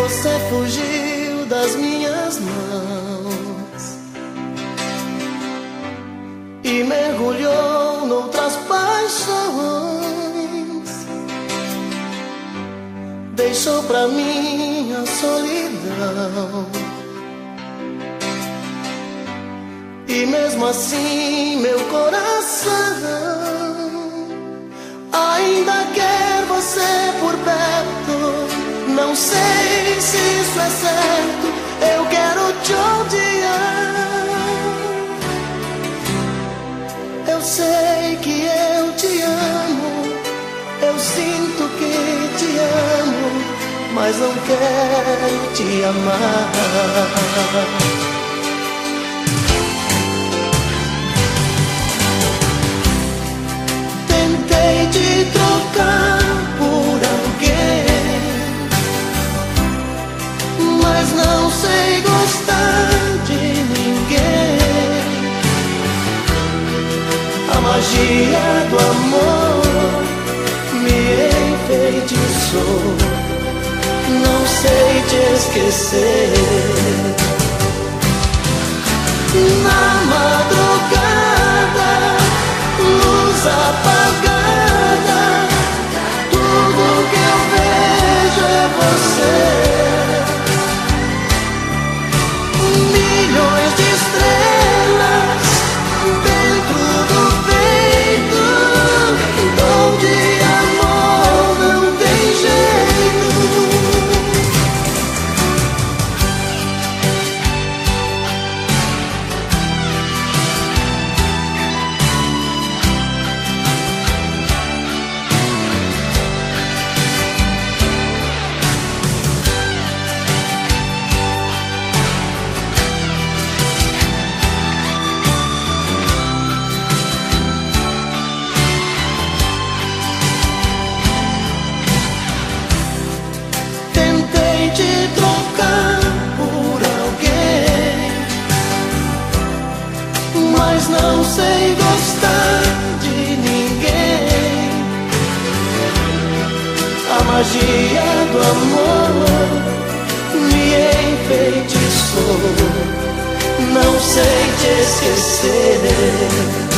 Você fugiu das minhas mãos e mergulhou noutras paixões. Deixou pra mim a solidão. E mesmo assim, meu coração ainda quer certo, eu quero te odiar. Eu sei que eu te amo, eu sinto que te amo, mas não quero te amar. Magia do amor me enfeitiçou. Não sei te esquecer. Na magia do amor me enfeitiçou. Não sei te esquecer.